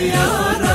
ya Rab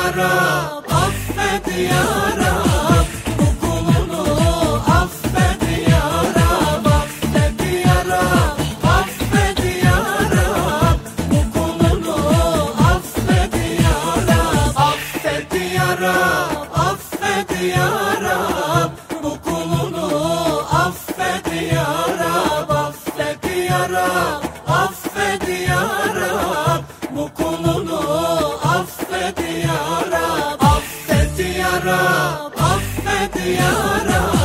ya Rab Affet ya ya